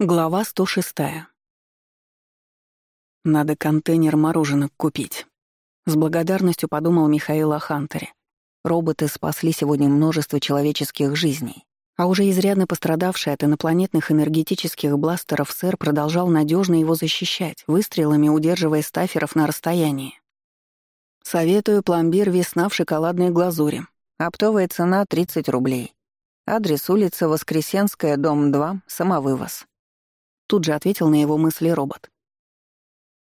Глава 106. «Надо контейнер мороженок купить», — с благодарностью подумал Михаил о Хантере. Роботы спасли сегодня множество человеческих жизней, а уже изрядно пострадавший от инопланетных энергетических бластеров сэр продолжал надежно его защищать, выстрелами удерживая стаферов на расстоянии. «Советую пломбир «Весна» в шоколадной глазури. Оптовая цена — 30 рублей. Адрес улица Воскресенская, дом 2, самовывоз. Тут же ответил на его мысли робот.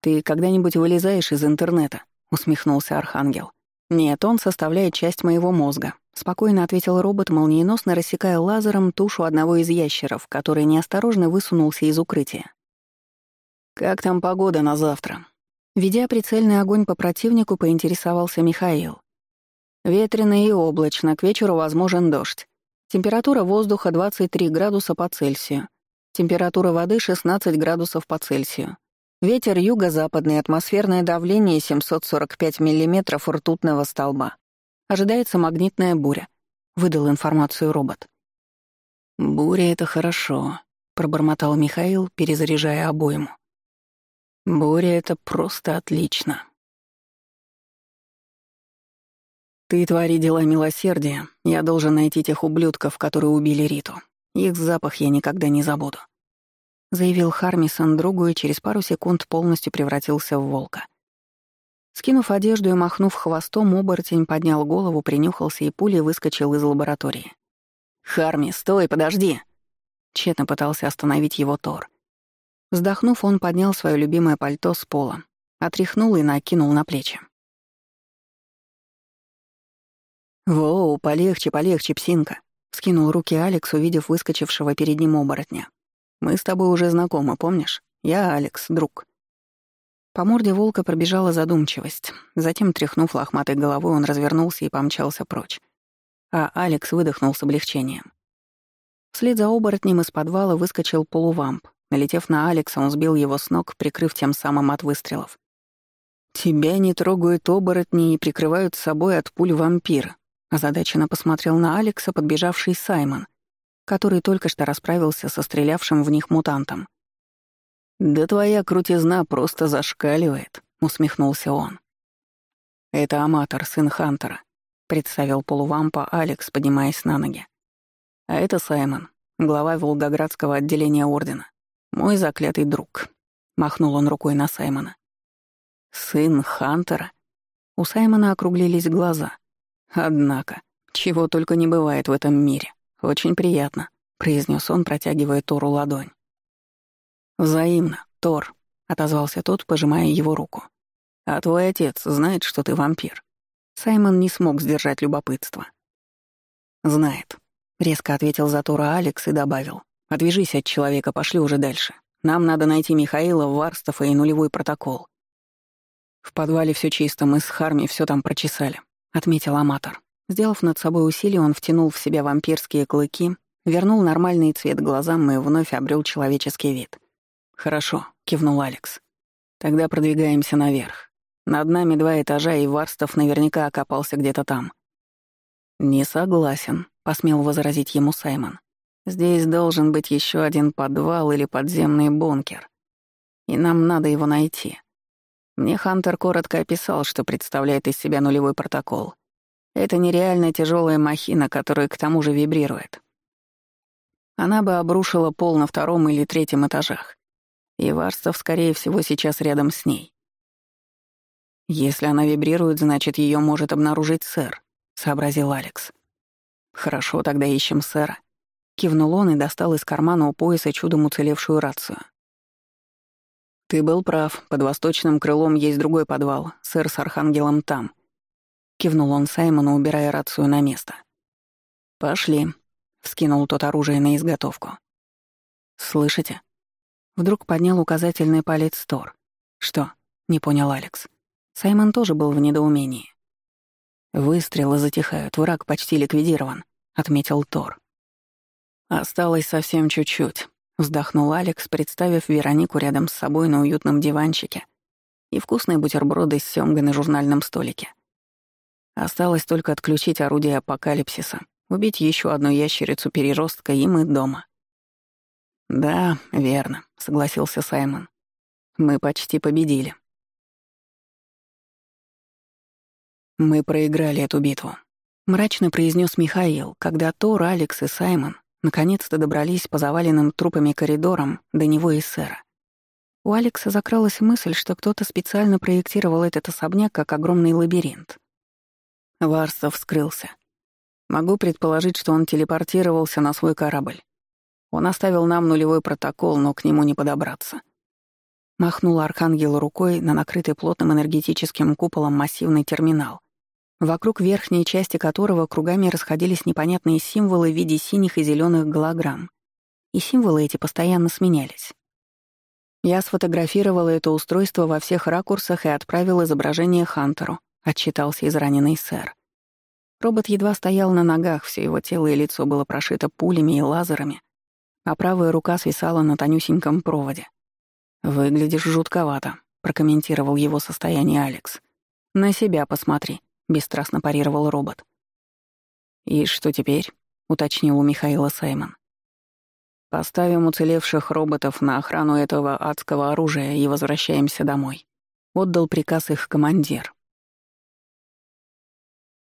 «Ты когда-нибудь вылезаешь из интернета?» — усмехнулся Архангел. «Нет, он составляет часть моего мозга», — спокойно ответил робот, молниеносно рассекая лазером тушу одного из ящеров, который неосторожно высунулся из укрытия. «Как там погода на завтра?» Ведя прицельный огонь по противнику, поинтересовался Михаил. «Ветрено и облачно, к вечеру возможен дождь. Температура воздуха 23 градуса по Цельсию. Температура воды 16 градусов по Цельсию. Ветер юго-западный, атмосферное давление 745 миллиметров ртутного столба. Ожидается магнитная буря. Выдал информацию робот. «Буря — это хорошо», — пробормотал Михаил, перезаряжая обойму. «Буря — это просто отлично». «Ты твори дела милосердия. Я должен найти тех ублюдков, которые убили Риту. Их запах я никогда не забуду. — заявил Хармисон другу и через пару секунд полностью превратился в волка. Скинув одежду и махнув хвостом, оборотень поднял голову, принюхался и пулей выскочил из лаборатории. «Харми, стой, подожди!» Тщетно пытался остановить его Тор. Вздохнув, он поднял свое любимое пальто с пола, отряхнул и накинул на плечи. «Воу, полегче, полегче, псинка!» — скинул руки Алекс, увидев выскочившего перед ним оборотня. Мы с тобой уже знакомы, помнишь? Я Алекс, друг». По морде волка пробежала задумчивость. Затем, тряхнув лохматой головой, он развернулся и помчался прочь. А Алекс выдохнул с облегчением. Вслед за оборотнем из подвала выскочил полувамп. Налетев на Алекса, он сбил его с ног, прикрыв тем самым от выстрелов. «Тебя не трогают оборотни и прикрывают собой от пуль вампир», озадаченно посмотрел на Алекса подбежавший Саймон — который только что расправился со стрелявшим в них мутантом. «Да твоя крутизна просто зашкаливает», — усмехнулся он. «Это Аматор, сын Хантера», — представил полувампа Алекс, поднимаясь на ноги. «А это Саймон, глава Волгоградского отделения Ордена. Мой заклятый друг», — махнул он рукой на Саймона. «Сын Хантера?» У Саймона округлились глаза. «Однако, чего только не бывает в этом мире». «Очень приятно», — произнес он, протягивая Тору ладонь. «Взаимно, Тор», — отозвался тот, пожимая его руку. «А твой отец знает, что ты вампир?» Саймон не смог сдержать любопытство. «Знает», — резко ответил за Тора Алекс и добавил. «Отвяжись от человека, пошли уже дальше. Нам надо найти Михаила, Варстафа и нулевой протокол». «В подвале все чисто, мы с Харми все там прочесали», — отметил Аматор. Сделав над собой усилие, он втянул в себя вампирские клыки, вернул нормальный цвет глазам и вновь обрел человеческий вид. «Хорошо», — кивнул Алекс. «Тогда продвигаемся наверх. Над нами два этажа, и Варстов наверняка окопался где-то там». «Не согласен», — посмел возразить ему Саймон. «Здесь должен быть еще один подвал или подземный бункер. И нам надо его найти». Мне Хантер коротко описал, что представляет из себя нулевой протокол — это нереально тяжелая махина, которая к тому же вибрирует. Она бы обрушила пол на втором или третьем этажах. И Варстов, скорее всего, сейчас рядом с ней. «Если она вибрирует, значит, ее может обнаружить сэр», — сообразил Алекс. «Хорошо, тогда ищем сэра». Кивнул он и достал из кармана у пояса чудом уцелевшую рацию. «Ты был прав. Под восточным крылом есть другой подвал. Сэр с Архангелом там. — кивнул он Саймону, убирая рацию на место. «Пошли», — вскинул тот оружие на изготовку. «Слышите?» Вдруг поднял указательный палец Тор. «Что?» — не понял Алекс. Саймон тоже был в недоумении. «Выстрелы затихают, враг почти ликвидирован», — отметил Тор. «Осталось совсем чуть-чуть», — вздохнул Алекс, представив Веронику рядом с собой на уютном диванчике и вкусные бутерброды с семгой на журнальном столике. Осталось только отключить орудие апокалипсиса, убить еще одну ящерицу переростка, и мы дома. «Да, верно», — согласился Саймон. «Мы почти победили». «Мы проиграли эту битву», — мрачно произнес Михаил, когда Тор, Алекс и Саймон наконец-то добрались по заваленным трупами коридорам до него и сэра. У Алекса закралась мысль, что кто-то специально проектировал этот особняк как огромный лабиринт. Варсов скрылся. Могу предположить, что он телепортировался на свой корабль. Он оставил нам нулевой протокол, но к нему не подобраться. Махнул Архангел рукой на накрытый плотным энергетическим куполом массивный терминал, вокруг верхней части которого кругами расходились непонятные символы в виде синих и зеленых голограмм. И символы эти постоянно сменялись. Я сфотографировала это устройство во всех ракурсах и отправила изображение Хантеру, отчитался израненный сэр. Робот едва стоял на ногах, все его тело и лицо было прошито пулями и лазерами, а правая рука свисала на тонюсеньком проводе. «Выглядишь жутковато», — прокомментировал его состояние Алекс. «На себя посмотри», — бесстрастно парировал робот. «И что теперь?» — уточнил у Михаила Саймон. «Поставим уцелевших роботов на охрану этого адского оружия и возвращаемся домой», — отдал приказ их командир.